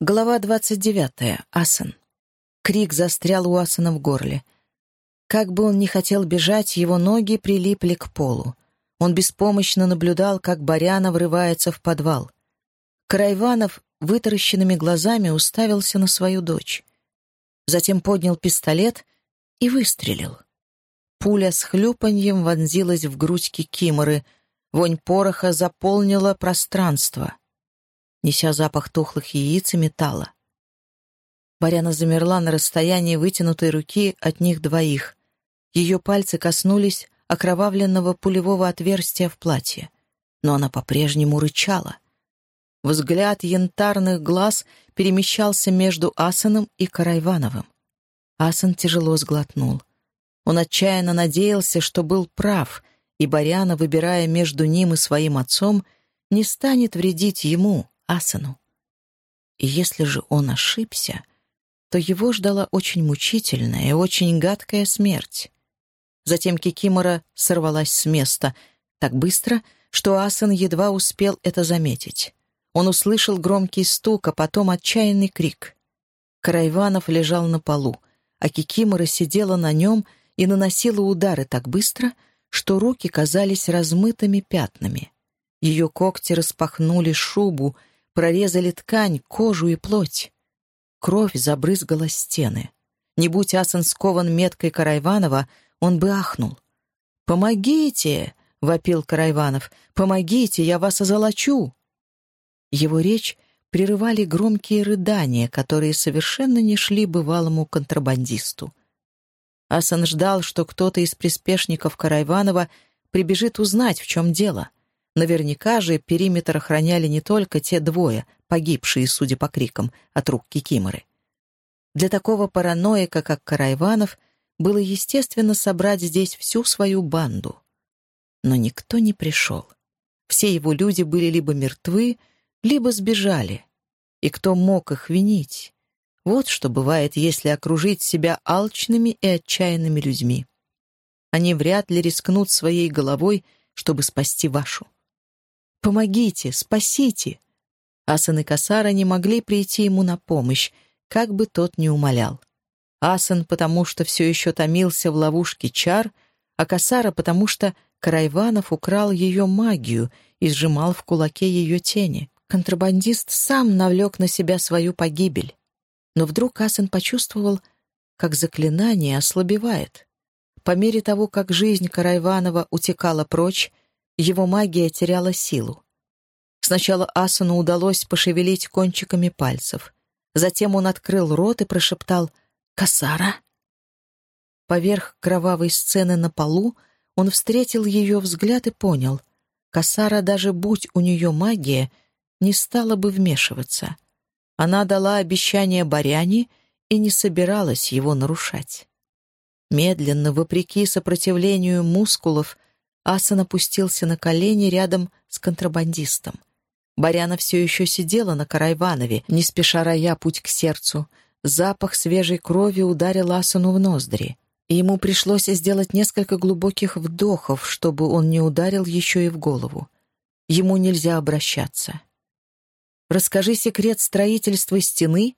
Глава двадцать девятая. Асан. Крик застрял у Асана в горле. Как бы он ни хотел бежать, его ноги прилипли к полу. Он беспомощно наблюдал, как Баряна врывается в подвал. Карайванов вытаращенными глазами уставился на свою дочь. Затем поднял пистолет и выстрелил. Пуля с хлюпаньем вонзилась в грудь Кикиморы. Вонь пороха заполнила пространство неся запах тухлых яиц и металла. Баряна замерла на расстоянии вытянутой руки от них двоих. Ее пальцы коснулись окровавленного пулевого отверстия в платье, но она по-прежнему рычала. Взгляд янтарных глаз перемещался между Асаном и Карайвановым. Асан тяжело сглотнул. Он отчаянно надеялся, что был прав, и Баряна, выбирая между ним и своим отцом, не станет вредить ему, Асану. И если же он ошибся, то его ждала очень мучительная и очень гадкая смерть. Затем Кикимора сорвалась с места так быстро, что Асан едва успел это заметить. Он услышал громкий стук, а потом отчаянный крик. Карайванов лежал на полу, а Кикимора сидела на нем и наносила удары так быстро, что руки казались размытыми пятнами. Ее когти распахнули шубу, прорезали ткань, кожу и плоть. Кровь забрызгала стены. Не будь Асан скован меткой Карайванова, он бы ахнул. «Помогите!» — вопил Карайванов. «Помогите, я вас озолочу!» Его речь прерывали громкие рыдания, которые совершенно не шли бывалому контрабандисту. Асан ждал, что кто-то из приспешников Карайванова прибежит узнать, в чем дело. Наверняка же периметр охраняли не только те двое, погибшие, судя по крикам, от рук Кикиморы. Для такого параноика, как Карайванов, было естественно собрать здесь всю свою банду. Но никто не пришел. Все его люди были либо мертвы, либо сбежали. И кто мог их винить? Вот что бывает, если окружить себя алчными и отчаянными людьми. Они вряд ли рискнут своей головой, чтобы спасти вашу. Помогите, спасите!» Асан и Касара не могли прийти ему на помощь, как бы тот ни умолял. Асан, потому что все еще томился в ловушке чар, а Касара, потому что Карайванов украл ее магию и сжимал в кулаке ее тени. Контрабандист сам навлек на себя свою погибель. Но вдруг Асан почувствовал, как заклинание ослабевает. По мере того, как жизнь Карайванова утекала прочь, его магия теряла силу. Сначала Асуну удалось пошевелить кончиками пальцев. Затем он открыл рот и прошептал «Касара?». Поверх кровавой сцены на полу он встретил ее взгляд и понял. Касара, даже будь у нее магия, не стала бы вмешиваться. Она дала обещание Баряне и не собиралась его нарушать. Медленно, вопреки сопротивлению мускулов, Асан опустился на колени рядом с контрабандистом. Баряна все еще сидела на Карайванове, не спеша роя путь к сердцу. Запах свежей крови ударил Асану в ноздри. И ему пришлось сделать несколько глубоких вдохов, чтобы он не ударил еще и в голову. Ему нельзя обращаться. «Расскажи секрет строительства стены,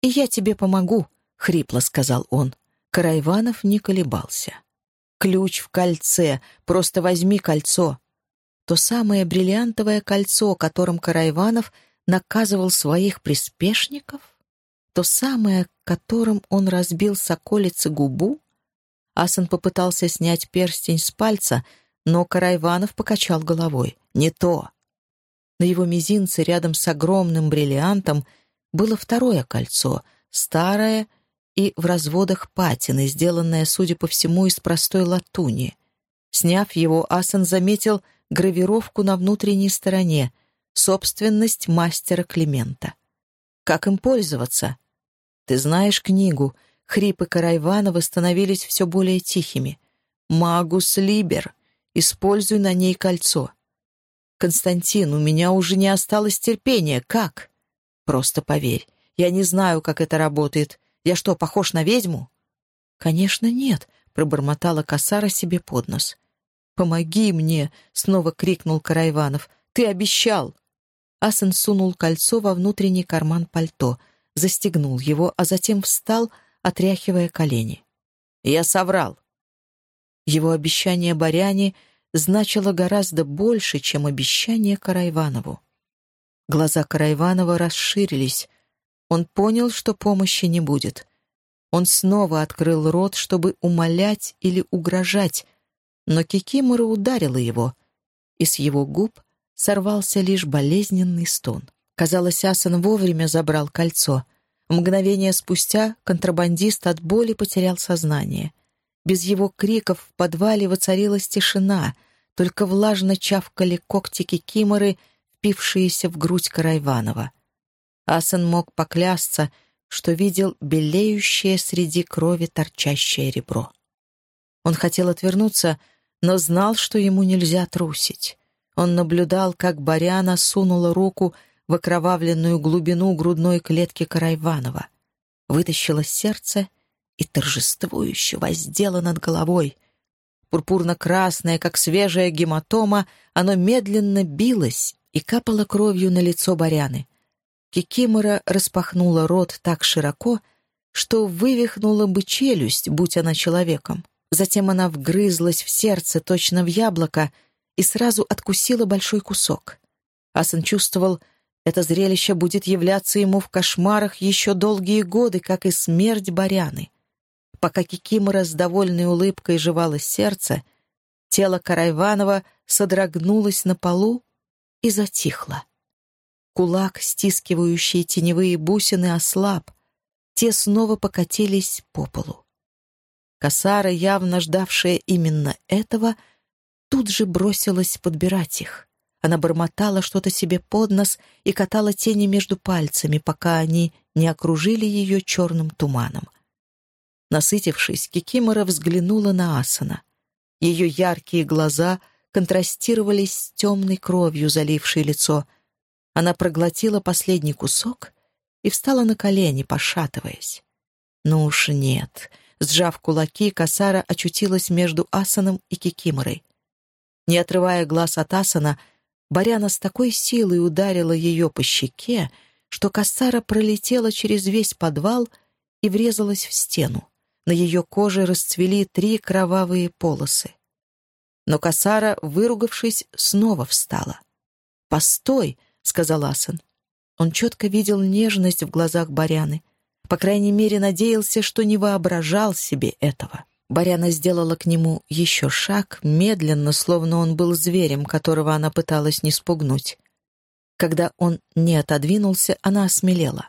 и я тебе помогу», — хрипло сказал он. Карайванов не колебался. Ключ в кольце. Просто возьми кольцо. То самое бриллиантовое кольцо, которым Карайванов наказывал своих приспешников? То самое, которым он разбил соколице губу? Асан попытался снять перстень с пальца, но Карайванов покачал головой. Не то. На его мизинце рядом с огромным бриллиантом было второе кольцо, старое и в разводах патины, сделанная, судя по всему, из простой латуни. Сняв его, Асан заметил гравировку на внутренней стороне «Собственность мастера Климента». Как им пользоваться? Ты знаешь книгу. Хрипы Карайванова становились все более тихими. «Магус Либер. Используй на ней кольцо». «Константин, у меня уже не осталось терпения. Как?» «Просто поверь. Я не знаю, как это работает. Я что, похож на ведьму?» «Конечно, нет», — пробормотала косара себе под нос. «Помоги мне!» — снова крикнул Карайванов. «Ты обещал!» Асан сунул кольцо во внутренний карман пальто, застегнул его, а затем встал, отряхивая колени. «Я соврал». Его обещание Баряне значило гораздо больше, чем обещание Карайванову. Глаза Карайванова расширились. Он понял, что помощи не будет. Он снова открыл рот, чтобы умолять или угрожать, но Кикимора ударила его, и с его губ сорвался лишь болезненный стон. Казалось, Асан вовремя забрал кольцо. Мгновение спустя контрабандист от боли потерял сознание. Без его криков в подвале воцарилась тишина, только влажно чавкали когти кикиморы, впившиеся в грудь Карайванова. Асан мог поклясться, что видел белеющее среди крови торчащее ребро. Он хотел отвернуться, но знал, что ему нельзя трусить. Он наблюдал, как Баряна сунула руку в окровавленную глубину грудной клетки Карайванова, вытащила сердце и торжествующе воздела над головой. Пурпурно-красное, как свежая гематома, оно медленно билось и капало кровью на лицо Баряны. Кикимора распахнула рот так широко, что вывихнула бы челюсть, будь она человеком. Затем она вгрызлась в сердце, точно в яблоко, и сразу откусила большой кусок. Асан чувствовал, это зрелище будет являться ему в кошмарах еще долгие годы, как и смерть Баряны. Пока Кикимора с довольной улыбкой жевала сердце, тело Карайванова содрогнулось на полу и затихло. Кулак, стискивающий теневые бусины, ослаб. Те снова покатились по полу. Косара, явно ждавшая именно этого, тут же бросилась подбирать их. Она бормотала что-то себе под нос и катала тени между пальцами, пока они не окружили ее черным туманом. Насытившись, Кикимора взглянула на Асана. Ее яркие глаза контрастировали с темной кровью, залившей лицо — она проглотила последний кусок и встала на колени, пошатываясь. Ну уж нет. Сжав кулаки, Касара очутилась между Асаном и Кикиморой. Не отрывая глаз от Асана, Баряна с такой силой ударила ее по щеке, что Касара пролетела через весь подвал и врезалась в стену. На ее коже расцвели три кровавые полосы. Но Касара, выругавшись, снова встала. «Постой!» — сказал Асан. Он четко видел нежность в глазах Баряны. По крайней мере, надеялся, что не воображал себе этого. Баряна сделала к нему еще шаг, медленно, словно он был зверем, которого она пыталась не спугнуть. Когда он не отодвинулся, она осмелела.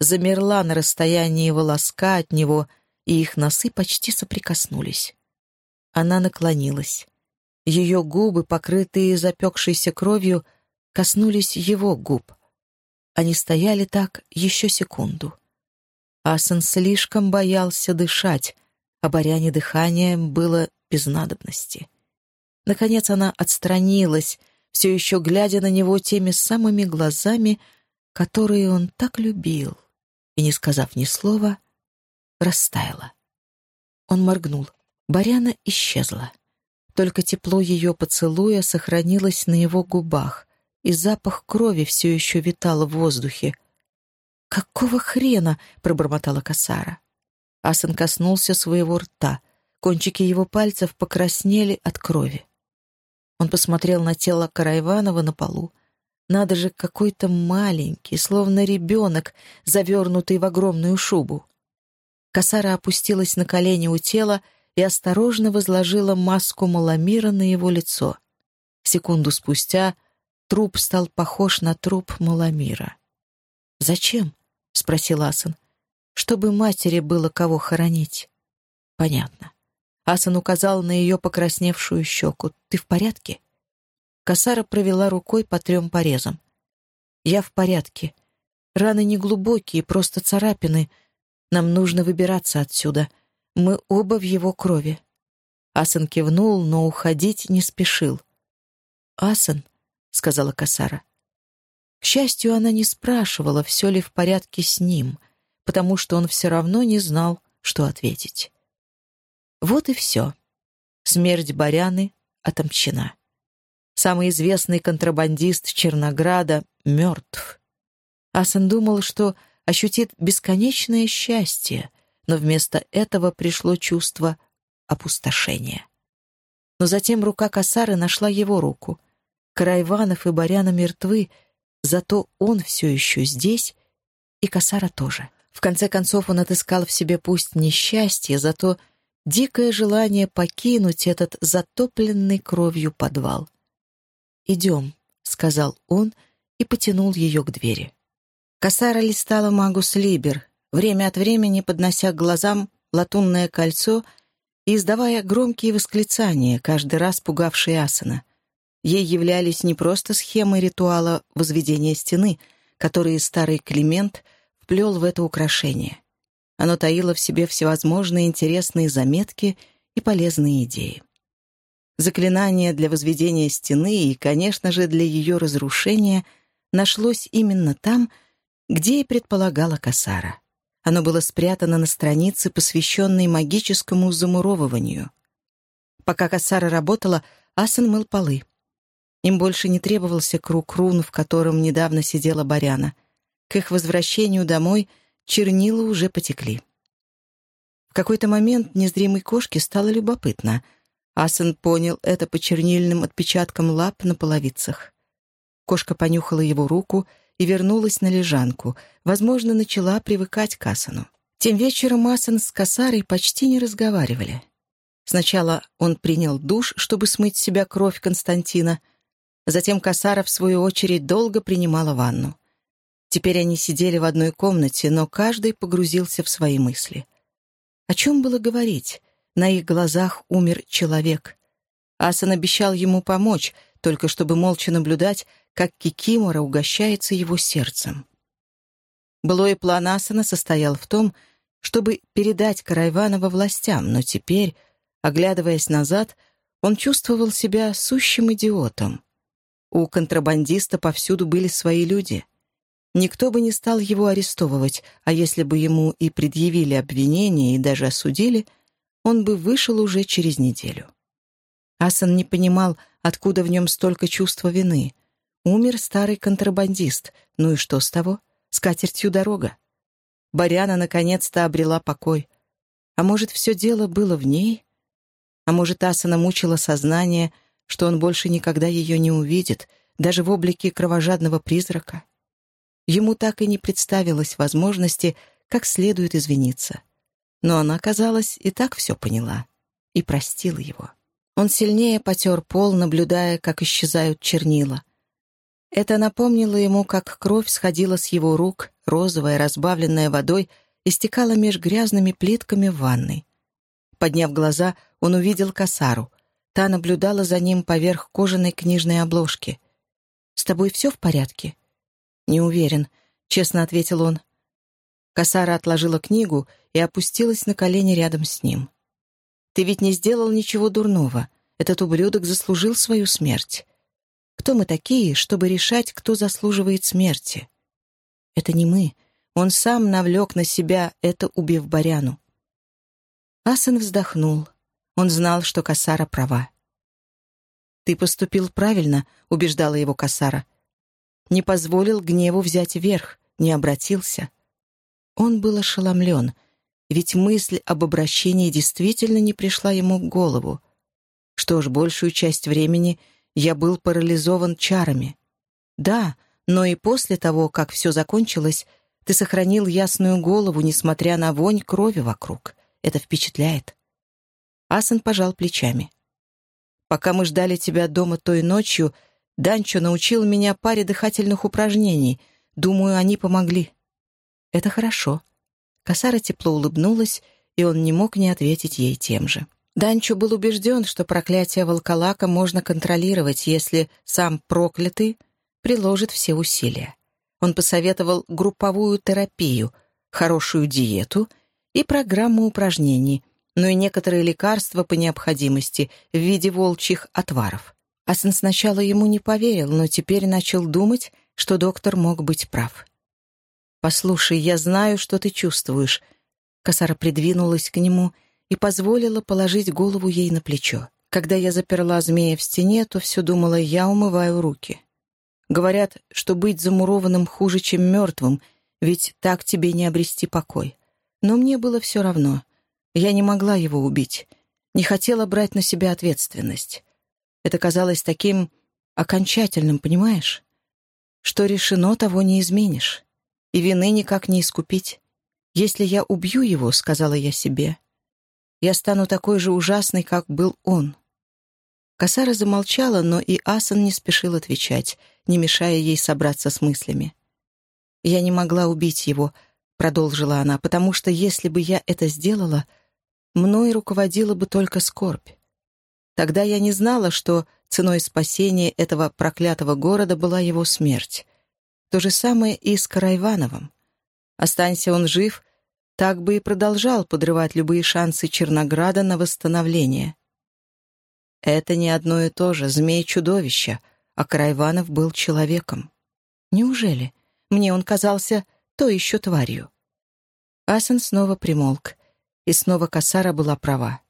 Замерла на расстоянии волоска от него, и их носы почти соприкоснулись. Она наклонилась. Ее губы, покрытые запекшейся кровью, коснулись его губ. Они стояли так еще секунду. Асан слишком боялся дышать, а Баряне дыхание было без надобности. Наконец она отстранилась, все еще глядя на него теми самыми глазами, которые он так любил, и, не сказав ни слова, растаяла. Он моргнул. Баряна исчезла. Только тепло ее поцелуя сохранилось на его губах, и запах крови все еще витал в воздухе. «Какого хрена?» — пробормотала Касара. Асан коснулся своего рта. Кончики его пальцев покраснели от крови. Он посмотрел на тело Карайванова на полу. Надо же, какой-то маленький, словно ребенок, завернутый в огромную шубу. Касара опустилась на колени у тела и осторожно возложила маску Маламира на его лицо. Секунду спустя Труп стал похож на труп Маламира. «Зачем?» — спросил Асан. «Чтобы матери было кого хоронить». «Понятно». Асан указал на ее покрасневшую щеку. «Ты в порядке?» Косара провела рукой по трем порезам. «Я в порядке. Раны не глубокие, просто царапины. Нам нужно выбираться отсюда. Мы оба в его крови». Асан кивнул, но уходить не спешил. «Асан», — сказала Касара. К счастью, она не спрашивала, все ли в порядке с ним, потому что он все равно не знал, что ответить. Вот и все. Смерть Баряны отомчена. самый известный контрабандист Чернограда, мертв. Асан думал, что ощутит бесконечное счастье, но вместо этого пришло чувство опустошения. Но затем рука Касары нашла его руку. Карайванов и Баряна мертвы, зато он все еще здесь, и Касара тоже. В конце концов он отыскал в себе пусть несчастье, зато дикое желание покинуть этот затопленный кровью подвал. «Идем», — сказал он и потянул ее к двери. Касара листала Магус Либер, время от времени поднося к глазам латунное кольцо и издавая громкие восклицания, каждый раз пугавшие Асана. Ей являлись не просто схемы ритуала возведения стены, которые старый Климент вплел в это украшение. Оно таило в себе всевозможные интересные заметки и полезные идеи. Заклинание для возведения стены и, конечно же, для ее разрушения нашлось именно там, где и предполагала Касара. Оно было спрятано на странице, посвященной магическому замуровыванию. Пока Касара работала, Асан мыл полы. Им больше не требовался круг рун, в котором недавно сидела Баряна. К их возвращению домой чернила уже потекли. В какой-то момент незримой кошке стало любопытно. Асан понял это по чернильным отпечаткам лап на половицах. Кошка понюхала его руку — и вернулась на лежанку. Возможно, начала привыкать к Асану. Тем вечером Асан с Касарой почти не разговаривали. Сначала он принял душ, чтобы смыть с себя кровь Константина. Затем Касара, в свою очередь, долго принимала ванну. Теперь они сидели в одной комнате, но каждый погрузился в свои мысли. О чем было говорить? На их глазах умер человек. Асан обещал ему помочь, только чтобы молча наблюдать, как Кикимора угощается его сердцем. Былой план Асана состоял в том, чтобы передать Карайванова властям, но теперь, оглядываясь назад, он чувствовал себя сущим идиотом. У контрабандиста повсюду были свои люди. Никто бы не стал его арестовывать, а если бы ему и предъявили обвинение и даже осудили, он бы вышел уже через неделю. Асан не понимал, откуда в нем столько чувства вины — Умер старый контрабандист. Ну и что с того? С катертью дорога. Баряна наконец-то обрела покой. А может, все дело было в ней? А может, Асана мучила сознание, что он больше никогда ее не увидит, даже в облике кровожадного призрака? Ему так и не представилось возможности, как следует извиниться. Но она, казалось, и так все поняла и простила его. Он сильнее потер пол, наблюдая, как исчезают чернила — это напомнило ему, как кровь сходила с его рук, розовая, разбавленная водой, и стекала меж грязными плитками в ванной. Подняв глаза, он увидел косару. Та наблюдала за ним поверх кожаной книжной обложки. «С тобой все в порядке?» «Не уверен», — честно ответил он. Косара отложила книгу и опустилась на колени рядом с ним. «Ты ведь не сделал ничего дурного. Этот ублюдок заслужил свою смерть. Кто мы такие, чтобы решать, кто заслуживает смерти? Это не мы. Он сам навлек на себя это, убив Баряну. Асан вздохнул. Он знал, что Касара права. «Ты поступил правильно», — убеждала его Касара. «Не позволил гневу взять верх, не обратился». Он был ошеломлен, ведь мысль об обращении действительно не пришла ему в голову. Что ж, большую часть времени — я был парализован чарами. Да, но и после того, как все закончилось, ты сохранил ясную голову, несмотря на вонь крови вокруг. Это впечатляет. Асан пожал плечами. Пока мы ждали тебя дома той ночью, Данчо научил меня паре дыхательных упражнений. Думаю, они помогли. Это хорошо. Косара тепло улыбнулась, и он не мог не ответить ей тем же. Данчо был убежден, что проклятие волколака можно контролировать, если сам проклятый приложит все усилия. Он посоветовал групповую терапию, хорошую диету и программу упражнений, но и некоторые лекарства по необходимости в виде волчьих отваров. Асан сначала ему не поверил, но теперь начал думать, что доктор мог быть прав. «Послушай, я знаю, что ты чувствуешь». Косара придвинулась к нему и позволила положить голову ей на плечо. Когда я заперла змея в стене, то все думала, я умываю руки. Говорят, что быть замурованным хуже, чем мертвым, ведь так тебе не обрести покой. Но мне было все равно. Я не могла его убить, не хотела брать на себя ответственность. Это казалось таким окончательным, понимаешь? Что решено, того не изменишь. И вины никак не искупить. Если я убью его, — сказала я себе, — я стану такой же ужасной, как был он. Касара замолчала, но и Асан не спешил отвечать, не мешая ей собраться с мыслями. «Я не могла убить его», — продолжила она, «потому что если бы я это сделала, мной руководила бы только скорбь. Тогда я не знала, что ценой спасения этого проклятого города была его смерть. То же самое и с Карайвановым. Останься он жив, так бы и продолжал подрывать любые шансы Чернограда на восстановление. Это не одно и то же, змей-чудовище, а Карайванов был человеком. Неужели? Мне он казался то еще тварью. Асан снова примолк, и снова Касара была права.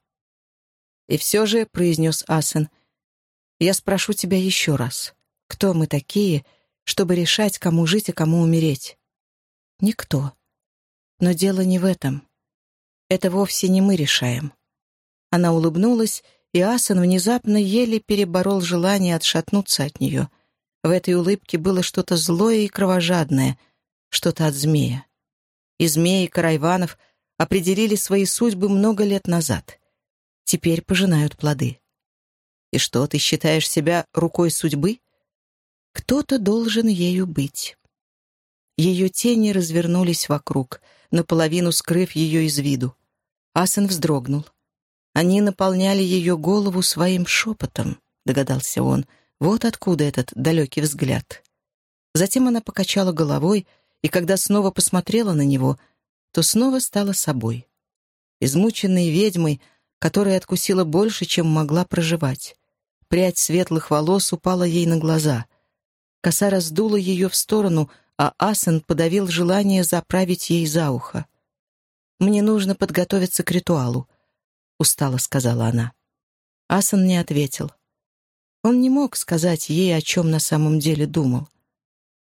«И все же», — произнес Асен, — «я спрошу тебя еще раз, кто мы такие, чтобы решать, кому жить и кому умереть?» «Никто. Но дело не в этом. Это вовсе не мы решаем». Она улыбнулась, и Асен внезапно еле переборол желание отшатнуться от нее. В этой улыбке было что-то злое и кровожадное, что-то от змея. И змеи Карайванов определили свои судьбы много лет назад — теперь пожинают плоды. И что, ты считаешь себя рукой судьбы? Кто-то должен ею быть. Ее тени развернулись вокруг, наполовину скрыв ее из виду. Асан вздрогнул. Они наполняли ее голову своим шепотом, догадался он. Вот откуда этот далекий взгляд. Затем она покачала головой, и когда снова посмотрела на него, то снова стала собой. Измученной ведьмой которая откусила больше, чем могла проживать. Прядь светлых волос упала ей на глаза. Коса раздула ее в сторону, а Асен подавил желание заправить ей за ухо. «Мне нужно подготовиться к ритуалу», — устало сказала она. Асан не ответил. Он не мог сказать ей, о чем на самом деле думал.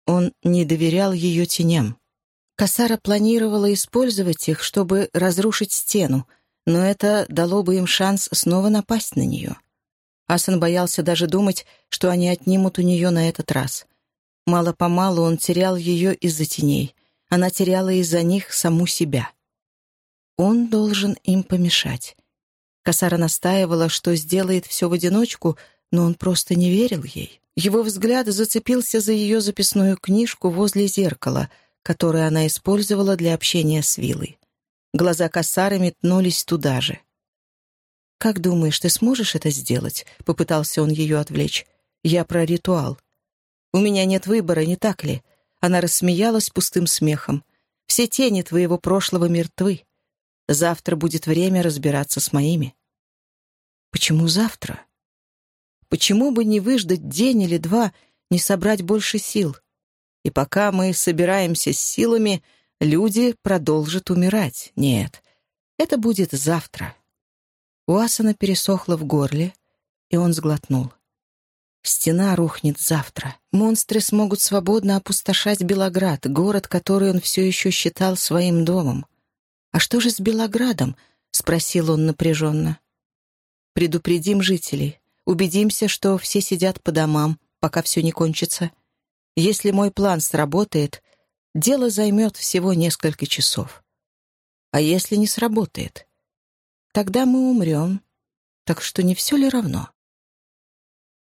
Он не доверял ее теням. Касара планировала использовать их, чтобы разрушить стену, но это дало бы им шанс снова напасть на нее. Асан боялся даже думать, что они отнимут у нее на этот раз. Мало-помалу он терял ее из-за теней. Она теряла из-за них саму себя. Он должен им помешать. Касара настаивала, что сделает все в одиночку, но он просто не верил ей. Его взгляд зацепился за ее записную книжку возле зеркала, которое она использовала для общения с Вилой. Глаза Кассары метнулись туда же. «Как думаешь, ты сможешь это сделать?» — попытался он ее отвлечь. «Я про ритуал. У меня нет выбора, не так ли?» Она рассмеялась пустым смехом. «Все тени твоего прошлого мертвы. Завтра будет время разбираться с моими». «Почему завтра?» «Почему бы не выждать день или два, не собрать больше сил? И пока мы собираемся с силами, люди продолжат умирать. Нет, это будет завтра. У Асана пересохло в горле, и он сглотнул. Стена рухнет завтра. Монстры смогут свободно опустошать Белоград, город, который он все еще считал своим домом. «А что же с Белоградом?» — спросил он напряженно. «Предупредим жителей. Убедимся, что все сидят по домам, пока все не кончится. Если мой план сработает, дело займет всего несколько часов. А если не сработает? Тогда мы умрем. Так что не все ли равно?